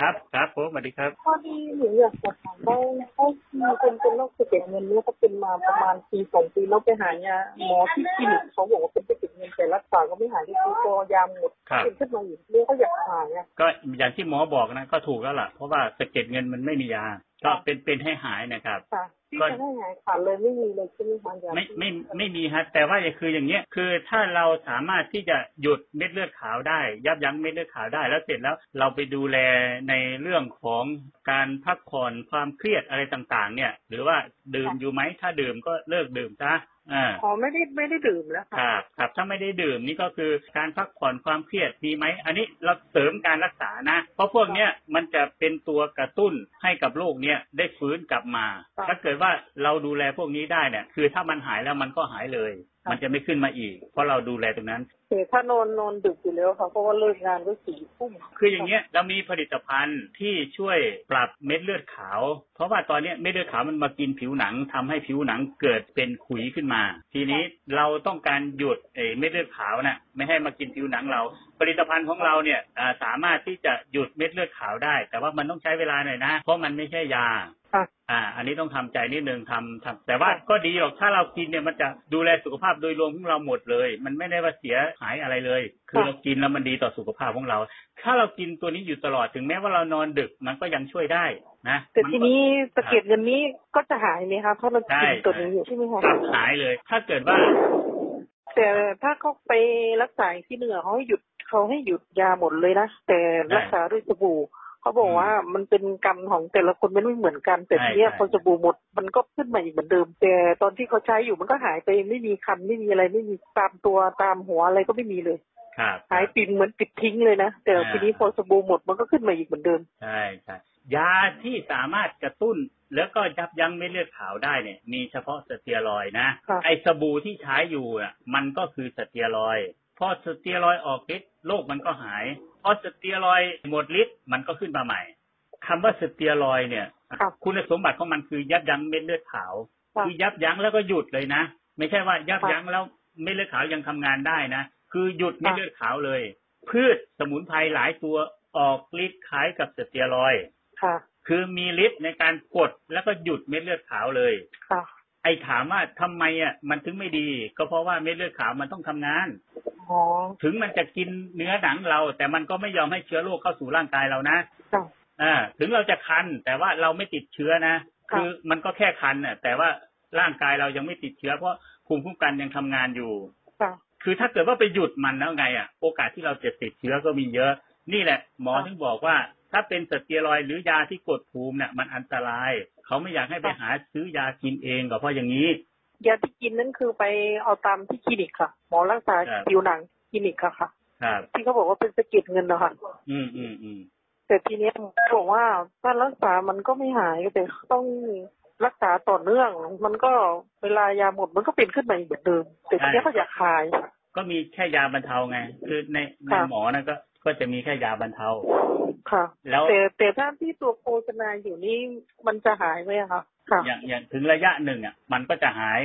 ครับครับผมสวัสดีครับพอดีหนูอยากจะถามว่าเขามีคนเป็นโรคสะเก็ดเงินเนี่ยเขาเป็นมาประมาณปีสองปีแล้วไปหายาหมอที่คลินิกเขาบอกว่าเป็นสะเก็ดเงินแต่รักษาก็ไม่หายที่คือพอยาหมดครับเป็นขึ้นมาอีกเรื่องเขาอยากหายอะก็อย่างที่หมอบอกนะก็ถูกแล้วล่ะเพราะว่าสะเก็ดเงินมันไม่มียาก็เป็นเป็นให้หายนะครับค่ะที่ ก็จะให้หายขาดเลยไม่มีเลยใช่ไหมคะยาไม่ไม่ไม่มีฮะแต่ว่าคืออย่างเงี้ยคือถ้าเราสามารถที่จะหยุดเม็ดเลือดขาวได้ ยับยั้งเม็ดเลือดขาวได้แล้วเสร็จแล้วเราไปดูแลในเรื่องของการพักผ่อนความเครียดอะไรต่างๆ เนี่ย หรือว่าดื่มอยู่ไหมถ้าดื่มก็เลิกดื่มซะ อ่าอ๋อไม่ได้ไม่ได้ดื่มแล้วคค่ะรับครับถ้าไม่ได้ดื่มนี่ก็คือการพักผ่อนความเครียดมีไหมอันนี้เราเสริมการรักษานะ เพราะพวกเนี้ยมันจะเป็นตัวกระตุ้นให้กับโรคเนี้ยได้ฟื้นกลับมา ถ้าเกิดว่าเราดูแลพวกนี้ได้เนี่ยคือถ้ามันหายแล้วมันก็หายเลย มันจะไม่ขึ้นมาอีก เพราะเราดูแลตรงนั้นแต่ถ้านอนนอนดึกอยู่แล้วค่ะเพราะว่าเลิกงานก็สี่ทุ่มคืออย่างเงี้ยเรามีผลิตภัณฑ์ที่ช่วยปรับเม็ดเลือดขาว เพราะว่าตอนเนี้ยเม็ดเลือดขาวมันมากินผิวหนังทำให้ผิวหนังเกิดเป็นขุยขึ้นมา ทีนี้เราต้องการหยุดเอ่อเม็ดเลือดขาวน่ะไม่ให้มากินผิวหนังเรา ผลิตภัณฑ์ของเราเนี่ยอ่าสามารถที่จะหยุดเม็ดเลือดขาวได้ แต่ว่ามันต้องใช้เวลาหน่อยนะ เพราะมันไม่ใช่ยาค่ะอ่า อันนี้ต้องทำใจนิดนึงทำทำแต่ว่าก็ดีหรอกถ้าเรากินเนี่ยมันจะดูแลสุขภาพโดยรวมของเราหมดเลย มันไม่ได้ว่าเสียหายอะไรเลย คือเรากินแล้วมันดีต่อสุขภาพของเรา ถ้าเรากินตัวนี้อยู่ตลอดถึงแม้ว่าเรานอนดึกมันก็ยังช่วยได้นะแต่มัทีก็นี้สะเก็ดเงินนี้ก็จะหายไหมคะเพราะเรากินใช่ตัวนี้อยู่ใช่ไหมคะครับหายเลย ถ้าเกิดว่า แต่ถ้าเขาไปรักษาอีกที่เหนือเขาให้หยุด เขาให้หยุดยาหมดเลยนะแต่รักษาด้วยสบู่เขาบอกว่ามันเป็นกรรมของแต่ละคนมันไม่เหมือนกันแต่ใช่ทีเนี้ยใช่พอสบู่หมดมันก็ขึ้นมาอีกเหมือนเดิม แต่ตอนที่เขาใช้อยู่มันก็หายไปไม่มีคันไม่มีอะไรไม่มีตามตัวตามหัวอะไรก็ไม่มีเลยครับหายปิดเหมือนปิดทิ้งเลยนะแต่อ่าทีนี้พอสบู่หมดมันก็ขึ้นมาอีกเหมือนเดิมใช่ใช่ยาที่สามารถกระตุ้นแล้วก็ยับยั้งเม็ดเลือดขาวได้เนี่ย มีเฉพาะสเตียรอยด์นะค่ะไอสบู่ที่ใช้อยู่อะ มันก็คือสเตียรอยด์ พอสเตียรอยด์ออกฤทธิ์โรคมันก็หาย พอสเตียรอยด์หมดฤทธิ์มันก็ขึ้นมาใหม่คำว่าสเตียรอยด์เนี่ยครับคุณสมบัติของมันคือยับยั้งเม็ดเลือดขาวค่ะคือยับยั้งแล้วก็หยุดเลยนะไม่ใช่ว่ายับค่ะยั้งแล้วเม็ดเลือดขาวยังทำงานได้นะคือหยุดเม็ดค่ะเลือดขาวเลย พืชสมุนไพรหลายตัวออกฤทธิ์คล้ายกับสเตียรอยด์ค่ะ คือมีฤทธิ์ในการกดแล้วก็หยุดเม็ดเลือดขาวเลยค่ะไอ้ถามว่าทำไมอะมันถึงไม่ดี ก็เพราะว่าเม็ดเลือดขาวมันต้องทำงานอ๋อ ถึงมันจะกินเนื้อหนังเรา แต่มันก็ไม่ยอมให้เชื้อโรคเข้าสู่ร่างกายเรานะค่ะอ่าถึงเราจะคัน แต่ว่าเราไม่ติดเชื้อนะค่ะคือมันก็แค่คันน่ะ แต่ว่าร่างกายเรายังไม่ติดเชื้อเพราะภูมิคุ้มกันยังทำงานอยู่ค่ะคือถ้าเกิดว่าไปหยุดมันแล้วไงอะ โอกาสที่เราจะติดเชื้อก็มีเยอะ นี่แหละ หมอค่ะถึงบอกว่า ถ้าเป็นสเตียรอยด์หรือยาที่กดภูมิเนี่ยมันอันตราย เขาไม่อยากให้ไปค่ะหาซื้อยากินเองก็เพราะอย่างนี้ ยาที่กินนั่นคือไปเอาตามที่คลินิกค่ะ หมอรักษาครับผิวหนังคลินิกค่ะค่ะครับที่เขาบอกว่าเป็นสะเก็ดเงินนะคะอืมอืมอืมแต่ทีเนี้ยหมอบอกว่าถ้ารักษามันก็ไม่หายแต่ต้องรักษาต่อเนื่อง มันก็เวลายาหมดมันก็เป็นขึ้นมาอีกเหมือนเดิมแต่ทีเนี้ยเขาอยากหาย ก็มีแค่ยาบรรเทาไง คือในในค่ะหมอนะก็ก็จะมีแค่ยาบรรเทา ค่ะ แล้วแต่แต่ถ้าที่ตัวโฆษณาอยู่นี่มันจะหายไหมอะคะค่ะ อย่างอย่างถึงระยะหนึ่งอะมันก็จะหาย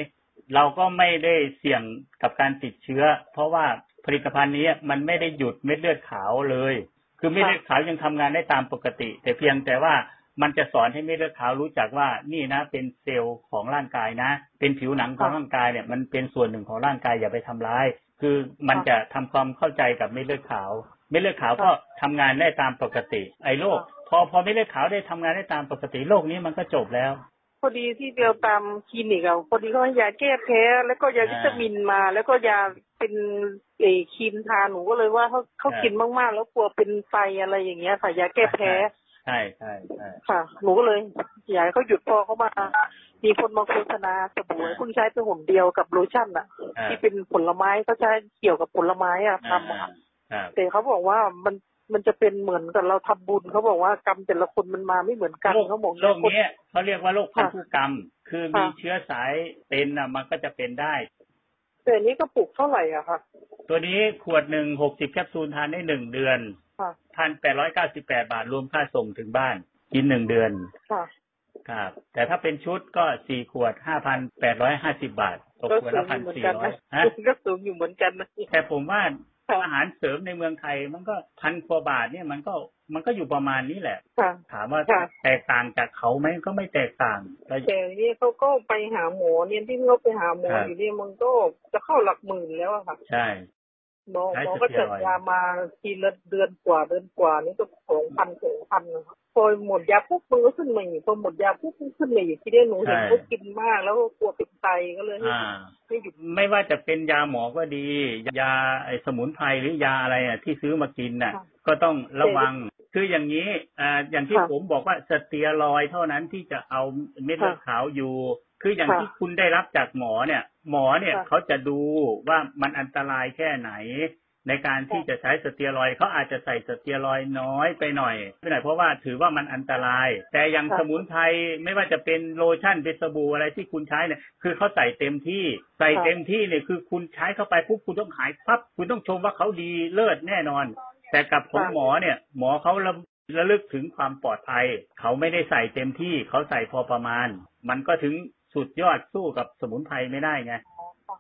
เราก็ไม่ได้เสี่ยงกับการติดเชื้อ เพราะว่าผลิตภัณฑ์นี้มันไม่ได้หยุดเม็ดเลือดขาวเลย คือเม็ดเลือดขาวยังทำงานได้ตามปกติ แต่เพียงแต่ว่ามันจะสอนให้เม็ดเลือดขาวรู้จักว่านี่นะ เป็นเซลล์ของร่างกายนะ เป็นผิวหนังของค่ะร่างกายเนี่ย มันเป็นส่วนหนึ่งของร่างกายอย่าไปทำร้าย คือมันค่ะจะทำความเข้าใจกับเม็ดเลือดขาว เม็ดเลือดขาวค่ะก็ทำงานได้ตามปกติ ไอ้โรคค่ะพอพอเม็ดเลือดขาวได้ทำงานได้ตามปกติโรคนี้มันก็จบแล้ว พอดีที่เดียวตามคลินิกอะพอดีเขาให้ยาแก้แพ้แล้วก็ยาอ่าวิตามินมา แล้วก็ยาเป็นเออครีมทาหนูก็เลยว่าเขาเขาอ่ากิกินมากๆ แล้วกลัวเป็นไฟอะไรอย่างเงี้ยค่ะยาแก้แพ้ใช่ใช่ใช่ค่ะ หนูก็เลยอยากให้เขาหยุดพอเขามา มีคนมาโฆษณาสบู่ให้เพิ่งใช้ไปหนเดียวกับโลชั่นอะอ่าที่เป็นผลไม้เขาใช้เกี่ยวกับผลไม้อะทำอะอ่าครับแต่เขาบอกว่ามัน มันจะเป็นเหมือนกับเราทำบุญเขาบอกว่ากรรมแต่ละคนมันมาไม่เหมือนกันโรคเขาบอกโรคเนี้ยเขาเรียกว่าโรคพันธุกรรม คือมีค่ะเชื้อสายเป็นน่ะมันก็จะเป็นได้แต่อันนี้ก็ปลูกเท่าไหร่อะค่ะตัวนี้ขวดหนึ่งหกสิบแคปซูลทานได้หนึ่งเดือนค่ะพันแปดร้อยเก้าสิบแปดบาทรวมค่าส่งถึงบ้านกินหนึ่งเดือนค่ะครับ แต่ถ้าเป็นชุดก็สี่ขวดห้าพันแปดร้อยห้าสิบบาทตกก็ขวดสูละงอพันยู่เหมือนสี่กันร้อยนะฮะก็สูงอยู่เหมือนกันนะแต่ผมว่า ค่ะอาหารเสริมในเมืองไทยมันก็พันกว่าบาทเนี่ยมันก็มันก็อยู่ประมาณนี้แหละค่ะถามว่าค่ะแตกต่างจากเขาไหมก็ไม่แตกต่างแล้วแต่เนี่ยเขาก็ไปหาหมอเนี่ยที่เขาไปหาหมอครับอยู่เนี่ยมันก็จะเข้าหลักหมื่นแล้วอะค่ะ ใช่ หมอใช้หมอก็สเตียจัดรอยด์ยามาทีละเดือนกว่าเดือนกว่านี่ก็สองพันสองพันนะครับพอหมดยาปุ๊บมันก็ขึ้นมาอีกพอหมดยาปุ๊บมันขึ้นมาอีกทีเนี้ยหนูเห็นเขากินมากแล้วก็กลัวเป็นไตก็เลยให้อ่าให้หยุดไม่ว่าจะเป็นยาหมอก็ดี ยาไอ้สมุนไพรหรือยาอะไรอะที่ซื้อมากินน่ะค่ะก็ต้องระวัง คืออย่างนี้อ่าอย่างที่ค่ะผมบอกว่าสเตียรอยด์เท่านั้นที่จะเอาเม็ดเลือดค่ะขาวอยู่ คืออย่างค่ะที่คุณได้รับจากหมอเนี่ย หมอเนี่ยค่ะเขาจะดูว่ามันอันตรายแค่ไหน ในการที่จะใช้สเตียรอยด์เขาอาจจะใส่สเตียรอยด์น้อยไปหน่อยไปหน่อยเพราะว่าถือว่ามันอันตราย แต่อย่างค่ะสมุนไพรไม่ว่าจะเป็นโลชั่นเป็นสบู่อะไรที่คุณใช้เนี่ย คือเขาใส่เต็มที่ใส่เต็มที่เนี่ยคือคุณใช้เข้าไปปุ๊บคุณต้องหายปั๊บคุณต้องชมว่าเขาดีเลิศแน่นอน แต่กับของค่ะหมอเนี่ย หมอเขาระระลึกถึงความปลอดภัย เขาไม่ได้ใส่เต็มที่เขาใส่พอประมาณ มันก็ถึงสุดยอดสู้กับสมุนไพรไม่ได้ไง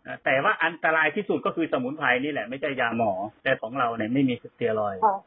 เอ่อแต่ว่าอันตรายที่สุดก็คือสมุนไพรนี่แหละไม่ใช่ยาหมอแต่ของเราเนี่ยไม่มีสเตียรอยด์ค่ะ